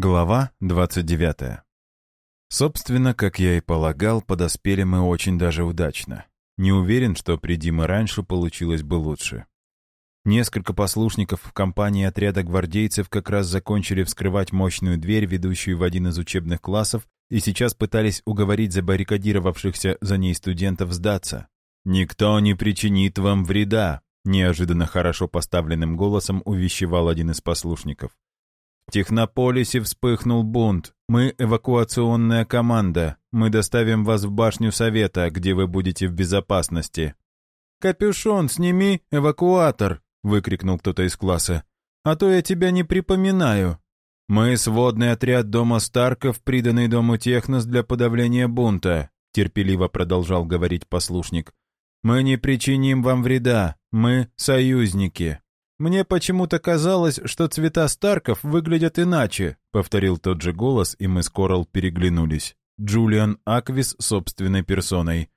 Глава 29. Собственно, как я и полагал, подоспели мы очень даже удачно. Не уверен, что приди мы раньше, получилось бы лучше. Несколько послушников в компании отряда гвардейцев как раз закончили вскрывать мощную дверь, ведущую в один из учебных классов, и сейчас пытались уговорить забаррикадировавшихся за ней студентов сдаться. «Никто не причинит вам вреда», — неожиданно хорошо поставленным голосом увещевал один из послушников. Технополисе вспыхнул бунт. Мы эвакуационная команда. Мы доставим вас в башню совета, где вы будете в безопасности. «Капюшон сними, эвакуатор!» — выкрикнул кто-то из класса. «А то я тебя не припоминаю». «Мы сводный отряд дома Старков, приданный дому Технос для подавления бунта», — терпеливо продолжал говорить послушник. «Мы не причиним вам вреда. Мы союзники». «Мне почему-то казалось, что цвета Старков выглядят иначе», — повторил тот же голос, и мы с Корал переглянулись. Джулиан Аквис собственной персоной.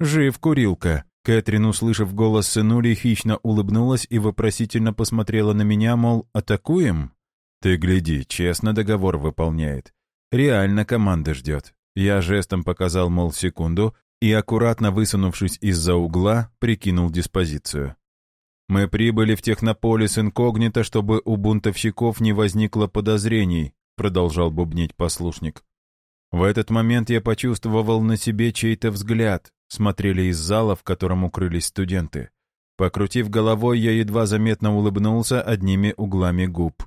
«Жив, курилка». Кэтрин, услышав голос сынули, хищно улыбнулась и вопросительно посмотрела на меня, мол, «атакуем?» «Ты гляди, честно договор выполняет. Реально команда ждет». Я жестом показал, мол, секунду, и, аккуратно высунувшись из-за угла, прикинул диспозицию. Мы прибыли в Технополис инкогнито, чтобы у бунтовщиков не возникло подозрений», продолжал бубнить послушник. В этот момент я почувствовал на себе чей-то взгляд. Смотрели из зала, в котором укрылись студенты. Покрутив головой, я едва заметно улыбнулся одними углами губ.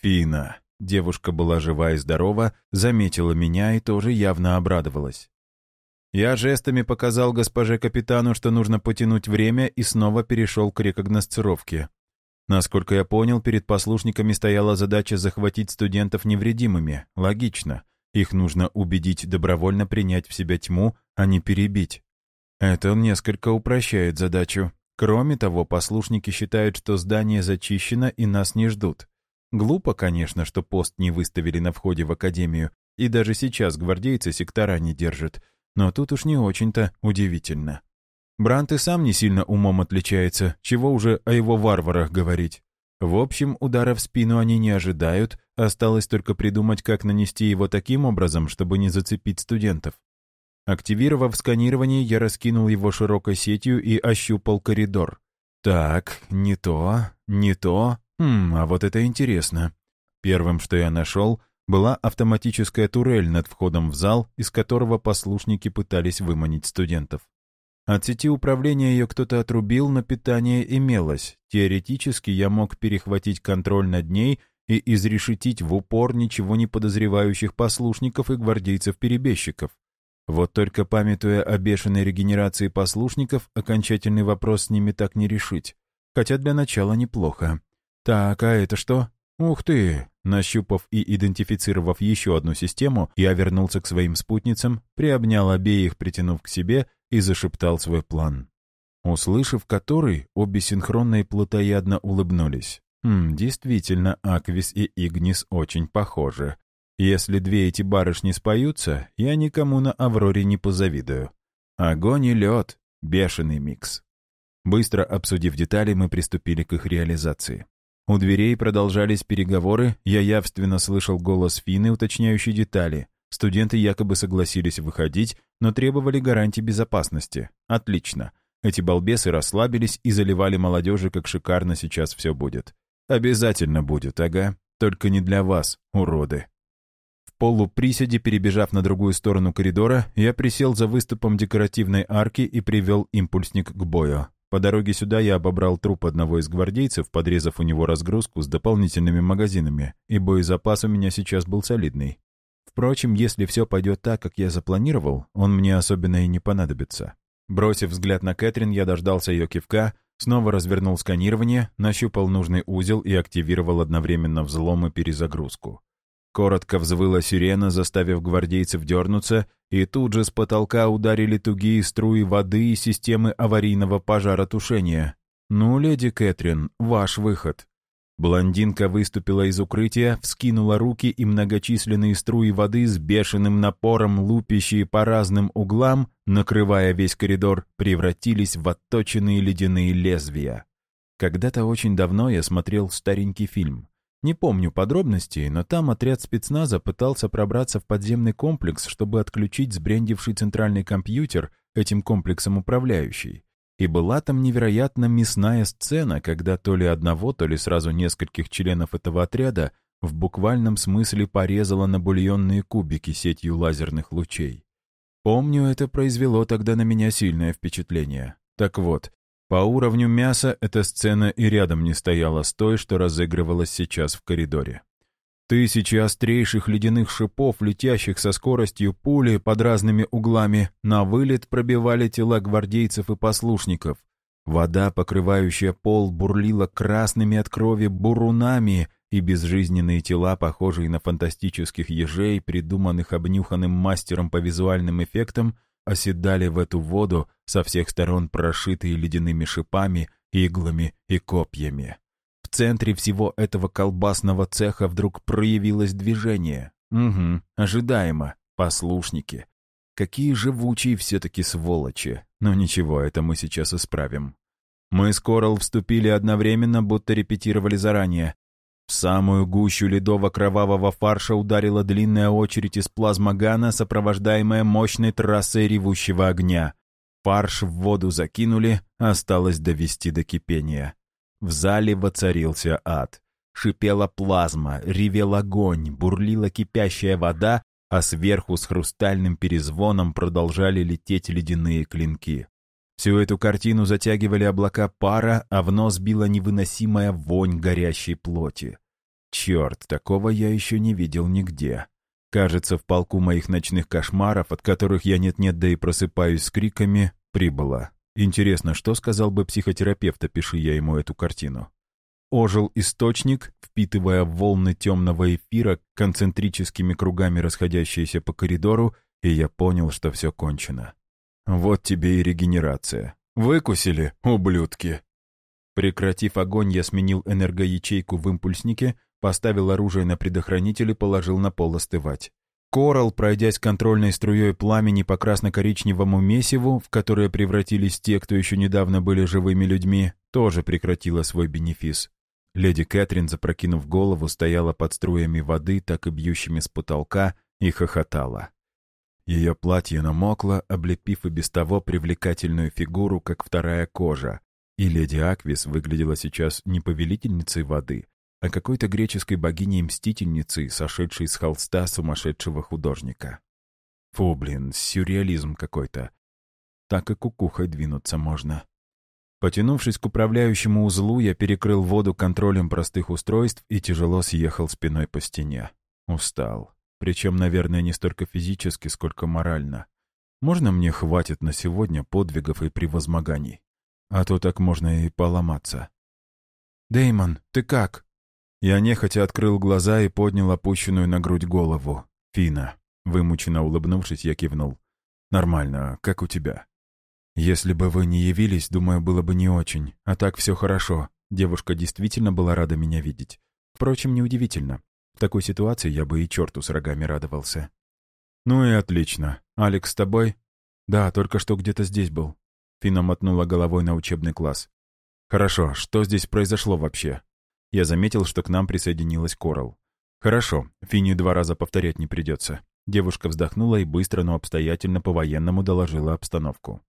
Фина. Девушка была жива и здорова, заметила меня и тоже явно обрадовалась. Я жестами показал госпоже капитану, что нужно потянуть время, и снова перешел к рекогносцировке. Насколько я понял, перед послушниками стояла задача захватить студентов невредимыми. Логично. Их нужно убедить добровольно принять в себя тьму, а не перебить. Это несколько упрощает задачу. Кроме того, послушники считают, что здание зачищено и нас не ждут. Глупо, конечно, что пост не выставили на входе в академию, и даже сейчас гвардейцы сектора не держат — но тут уж не очень-то удивительно. Брант и сам не сильно умом отличается, чего уже о его варварах говорить. В общем, удара в спину они не ожидают, осталось только придумать, как нанести его таким образом, чтобы не зацепить студентов. Активировав сканирование, я раскинул его широкой сетью и ощупал коридор. Так, не то, не то. Хм, а вот это интересно. Первым, что я нашел, была автоматическая турель над входом в зал, из которого послушники пытались выманить студентов. От сети управления ее кто-то отрубил, но питание имелось. Теоретически я мог перехватить контроль над ней и изрешетить в упор ничего не подозревающих послушников и гвардейцев-перебежчиков. Вот только памятуя о бешеной регенерации послушников, окончательный вопрос с ними так не решить. Хотя для начала неплохо. Так, а это что? Ух ты! Нащупав и идентифицировав еще одну систему, я вернулся к своим спутницам, приобнял обеих, притянув к себе, и зашептал свой план. Услышав который, обе синхронно и плотоядно улыбнулись. Хм, действительно, Аквис и Игнис очень похожи. Если две эти барышни споются, я никому на Авроре не позавидую. Огонь и лед — бешеный микс. Быстро обсудив детали, мы приступили к их реализации. У дверей продолжались переговоры, я явственно слышал голос Фины, уточняющий детали. Студенты якобы согласились выходить, но требовали гарантий безопасности. Отлично. Эти балбесы расслабились и заливали молодежи, как шикарно сейчас все будет. Обязательно будет, ага. Только не для вас, уроды. В полуприседе, перебежав на другую сторону коридора, я присел за выступом декоративной арки и привел импульсник к бою. По дороге сюда я обобрал труп одного из гвардейцев, подрезав у него разгрузку с дополнительными магазинами, и боезапас у меня сейчас был солидный. Впрочем, если все пойдет так, как я запланировал, он мне особенно и не понадобится. Бросив взгляд на Кэтрин, я дождался ее кивка, снова развернул сканирование, нащупал нужный узел и активировал одновременно взлом и перезагрузку. Коротко взвыла сирена, заставив гвардейцев дернуться, и тут же с потолка ударили тугие струи воды и системы аварийного пожаротушения. «Ну, леди Кэтрин, ваш выход». Блондинка выступила из укрытия, вскинула руки, и многочисленные струи воды с бешеным напором, лупящие по разным углам, накрывая весь коридор, превратились в отточенные ледяные лезвия. Когда-то очень давно я смотрел старенький фильм. Не помню подробностей, но там отряд спецназа пытался пробраться в подземный комплекс, чтобы отключить сбрендивший центральный компьютер, этим комплексом управляющий. И была там невероятно мясная сцена, когда то ли одного, то ли сразу нескольких членов этого отряда в буквальном смысле порезала на бульонные кубики сетью лазерных лучей. Помню, это произвело тогда на меня сильное впечатление. Так вот, по уровню мяса эта сцена и рядом не стояла с той, что разыгрывалась сейчас в коридоре. Тысячи острейших ледяных шипов, летящих со скоростью пули под разными углами, на вылет пробивали тела гвардейцев и послушников. Вода, покрывающая пол, бурлила красными от крови бурунами, и безжизненные тела, похожие на фантастических ежей, придуманных обнюханным мастером по визуальным эффектам, оседали в эту воду, со всех сторон прошитые ледяными шипами, иглами и копьями. В центре всего этого колбасного цеха вдруг проявилось движение. Угу, ожидаемо. Послушники. Какие живучие все-таки сволочи. Но ничего, это мы сейчас исправим. Мы с Коралл вступили одновременно, будто репетировали заранее. В самую гущу ледово-кровавого фарша ударила длинная очередь из плазмогана, сопровождаемая мощной трассой ревущего огня. Фарш в воду закинули, осталось довести до кипения. В зале воцарился ад. Шипела плазма, ревел огонь, бурлила кипящая вода, а сверху с хрустальным перезвоном продолжали лететь ледяные клинки. Всю эту картину затягивали облака пара, а в нос била невыносимая вонь горящей плоти. Черт, такого я еще не видел нигде. Кажется, в полку моих ночных кошмаров, от которых я нет-нет, да и просыпаюсь с криками, прибыло. Интересно, что сказал бы психотерапевт, опиши я ему эту картину. Ожил источник, впитывая волны темного эфира, концентрическими кругами расходящиеся по коридору, и я понял, что все кончено. Вот тебе и регенерация. Выкусили, ублюдки. Прекратив огонь, я сменил энергоячейку в импульснике, поставил оружие на предохранитель и положил на пол остывать. Коралл, пройдясь контрольной струей пламени по красно-коричневому месиву, в которое превратились те, кто еще недавно были живыми людьми, тоже прекратила свой бенефис. Леди Кэтрин, запрокинув голову, стояла под струями воды, так и бьющими с потолка, и хохотала. Ее платье намокло, облепив и без того привлекательную фигуру, как вторая кожа, и леди Аквис выглядела сейчас не повелительницей воды, а какой-то греческой богиней-мстительницей, сошедшей с холста сумасшедшего художника. Фу, блин, сюрреализм какой-то. Так и кукухой двинуться можно. Потянувшись к управляющему узлу, я перекрыл воду контролем простых устройств и тяжело съехал спиной по стене. Устал. Причем, наверное, не столько физически, сколько морально. Можно мне хватит на сегодня подвигов и превозмоганий? А то так можно и поломаться. Деймон, ты как?» Я нехотя открыл глаза и поднял опущенную на грудь голову. «Фина». Вымученно улыбнувшись, я кивнул. «Нормально. Как у тебя?» «Если бы вы не явились, думаю, было бы не очень. А так все хорошо. Девушка действительно была рада меня видеть. Впрочем, неудивительно. В такой ситуации я бы и черту с рогами радовался. «Ну и отлично. Алекс с тобой?» «Да, только что где-то здесь был». Фина мотнула головой на учебный класс. «Хорошо, что здесь произошло вообще?» Я заметил, что к нам присоединилась Корал. «Хорошо, Фине два раза повторять не придется». Девушка вздохнула и быстро, но обстоятельно по-военному доложила обстановку.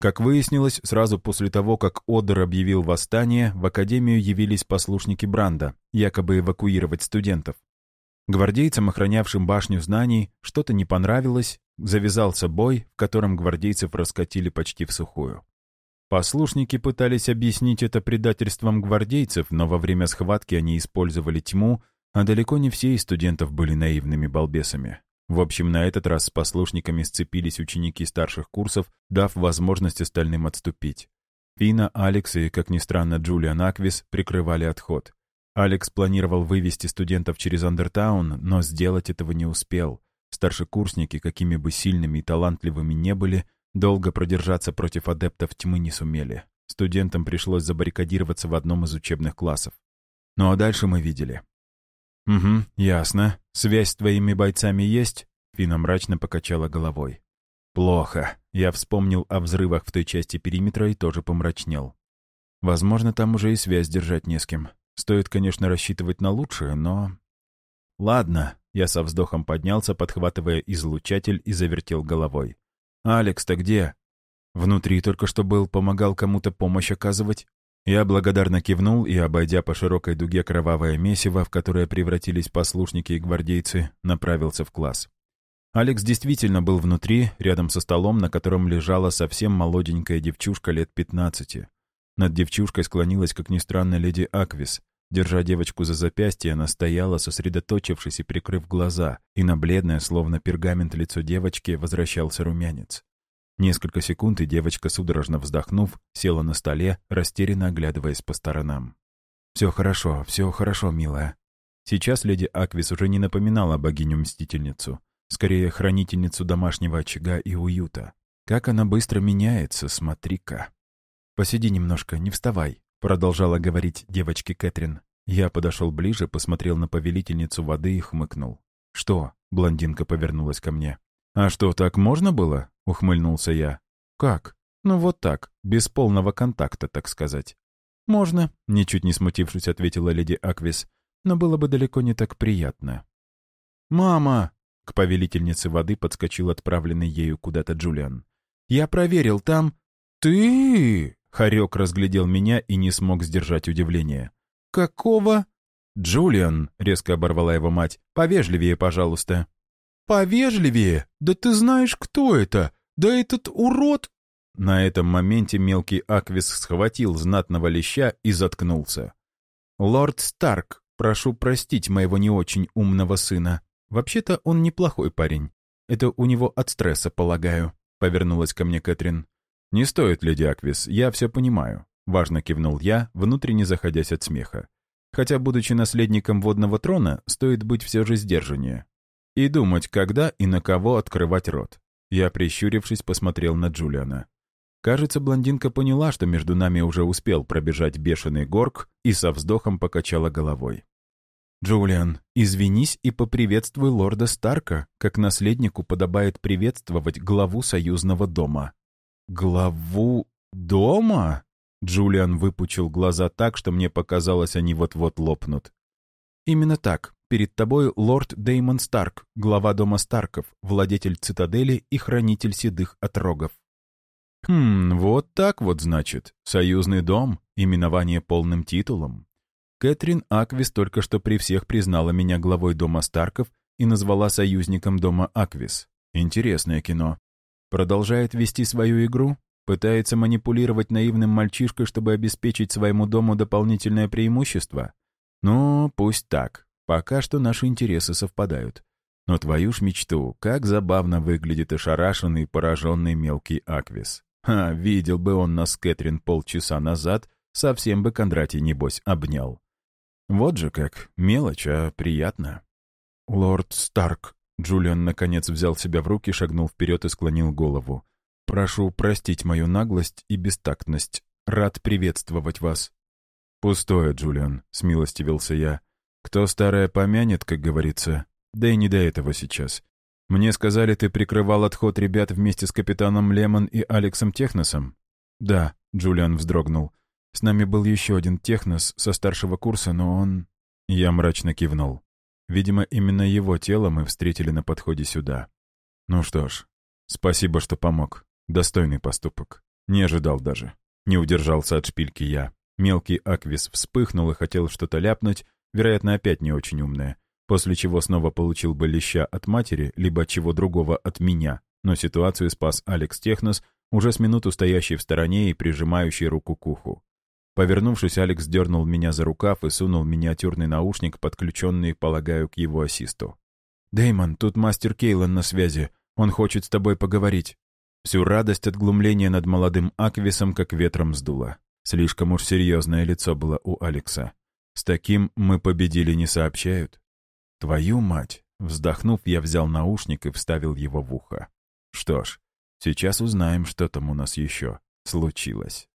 Как выяснилось, сразу после того, как Одер объявил восстание, в Академию явились послушники Бранда, якобы эвакуировать студентов. Гвардейцам, охранявшим башню знаний, что-то не понравилось, завязался бой, в котором гвардейцев раскатили почти в сухую. Послушники пытались объяснить это предательством гвардейцев, но во время схватки они использовали тьму, а далеко не все из студентов были наивными балбесами. В общем, на этот раз с послушниками сцепились ученики старших курсов, дав возможность остальным отступить. Фина, Алекс и, как ни странно, Джулиан Аквис прикрывали отход. Алекс планировал вывести студентов через Андертаун, но сделать этого не успел. Старшекурсники, какими бы сильными и талантливыми не были, долго продержаться против адептов тьмы не сумели. Студентам пришлось забаррикадироваться в одном из учебных классов. Ну а дальше мы видели. «Угу, ясно. Связь с твоими бойцами есть?» Фина мрачно покачала головой. «Плохо. Я вспомнил о взрывах в той части периметра и тоже помрачнел. Возможно, там уже и связь держать не с кем. Стоит, конечно, рассчитывать на лучшее, но... Ладно, я со вздохом поднялся, подхватывая излучатель и завертел головой. «Алекс-то где?» «Внутри только что был, помогал кому-то помощь оказывать». Я благодарно кивнул и, обойдя по широкой дуге кровавое месиво, в которое превратились послушники и гвардейцы, направился в класс. Алекс действительно был внутри, рядом со столом, на котором лежала совсем молоденькая девчушка лет 15. Над девчушкой склонилась, как ни странно, леди Аквис. Держа девочку за запястье, она стояла, сосредоточившись и прикрыв глаза, и на бледное, словно пергамент лицо девочки, возвращался румянец. Несколько секунд, и девочка, судорожно вздохнув, села на столе, растерянно оглядываясь по сторонам. «Все хорошо, все хорошо, милая». Сейчас леди Аквис уже не напоминала богиню-мстительницу, скорее хранительницу домашнего очага и уюта. Как она быстро меняется, смотри-ка. «Посиди немножко, не вставай», — продолжала говорить девочке Кэтрин. Я подошел ближе, посмотрел на повелительницу воды и хмыкнул. «Что?» — блондинка повернулась ко мне. «А что, так можно было?» — ухмыльнулся я. «Как?» «Ну вот так, без полного контакта, так сказать». «Можно», — ничуть не смутившись, ответила леди Аквис. «Но было бы далеко не так приятно». «Мама!» — к повелительнице воды подскочил отправленный ею куда-то Джулиан. «Я проверил, там...» «Ты!» Харек разглядел меня и не смог сдержать удивление. «Какого?» «Джулиан», — резко оборвала его мать, — «повежливее, пожалуйста». «Повежливее? Да ты знаешь, кто это? Да этот урод...» На этом моменте мелкий Аквис схватил знатного леща и заткнулся. «Лорд Старк, прошу простить моего не очень умного сына. Вообще-то он неплохой парень. Это у него от стресса, полагаю», — повернулась ко мне Кэтрин. «Не стоит, леди Аквис, я все понимаю», — важно кивнул я, внутренне заходясь от смеха. «Хотя, будучи наследником водного трона, стоит быть все же сдержаннее. И думать, когда и на кого открывать рот». Я, прищурившись, посмотрел на Джулиана. Кажется, блондинка поняла, что между нами уже успел пробежать бешеный горк и со вздохом покачала головой. «Джулиан, извинись и поприветствуй лорда Старка, как наследнику подобает приветствовать главу союзного дома», «Главу дома?» Джулиан выпучил глаза так, что мне показалось, они вот-вот лопнут. «Именно так. Перед тобой лорд Деймон Старк, глава дома Старков, владетель цитадели и хранитель седых отрогов». «Хм, вот так вот, значит. Союзный дом, именование полным титулом». Кэтрин Аквис только что при всех признала меня главой дома Старков и назвала союзником дома Аквис. Интересное кино. Продолжает вести свою игру? Пытается манипулировать наивным мальчишкой, чтобы обеспечить своему дому дополнительное преимущество? Ну, пусть так. Пока что наши интересы совпадают. Но твою ж мечту, как забавно выглядит ошарашенный пораженный мелкий Аквис. Ха, видел бы он нас Кэтрин полчаса назад, совсем бы Кондратий, небось, обнял. Вот же как, мелочь, а приятно. «Лорд Старк», Джулиан, наконец, взял себя в руки, шагнул вперед и склонил голову. «Прошу простить мою наглость и бестактность. Рад приветствовать вас». «Пустое, Джулиан», — смилостивился я. «Кто старое помянет, как говорится. Да и не до этого сейчас. Мне сказали, ты прикрывал отход ребят вместе с капитаном Лемон и Алексом Техносом?» «Да», — Джулиан вздрогнул. «С нами был еще один Технос со старшего курса, но он...» Я мрачно кивнул. Видимо, именно его тело мы встретили на подходе сюда. Ну что ж, спасибо, что помог. Достойный поступок. Не ожидал даже. Не удержался от шпильки я. Мелкий Аквис вспыхнул и хотел что-то ляпнуть, вероятно, опять не очень умное, после чего снова получил бы леща от матери, либо чего другого от меня. Но ситуацию спас Алекс Технос, уже с минуту стоящий в стороне и прижимающий руку к уху. Повернувшись, Алекс дернул меня за рукав и сунул миниатюрный наушник, подключенный, полагаю, к его ассисту. Деймон, тут мастер Кейлан на связи. Он хочет с тобой поговорить». Всю радость от глумления над молодым Аквисом как ветром сдуло. Слишком уж серьезное лицо было у Алекса. С таким мы победили не сообщают. Твою мать! Вздохнув, я взял наушник и вставил его в ухо. Что ж, сейчас узнаем, что там у нас еще случилось.